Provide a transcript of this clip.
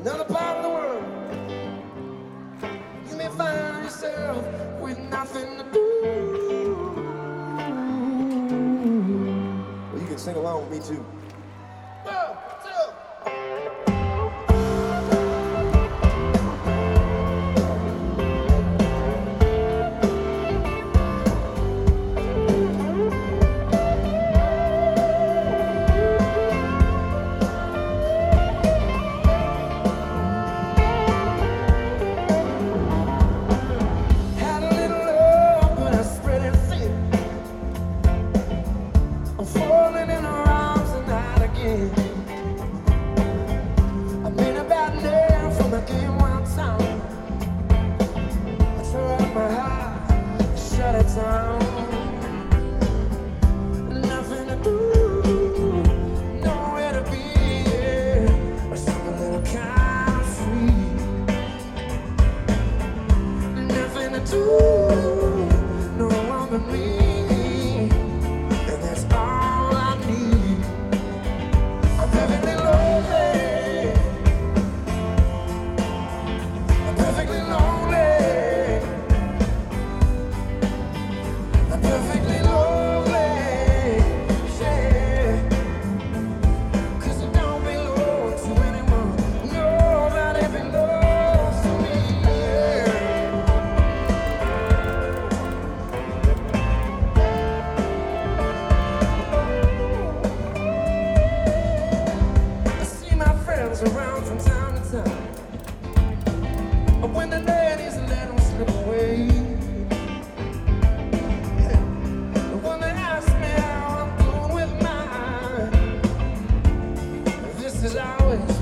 another part of the world. You may find yourself with nothing to do. Well, you can sing along with me too. through. hours.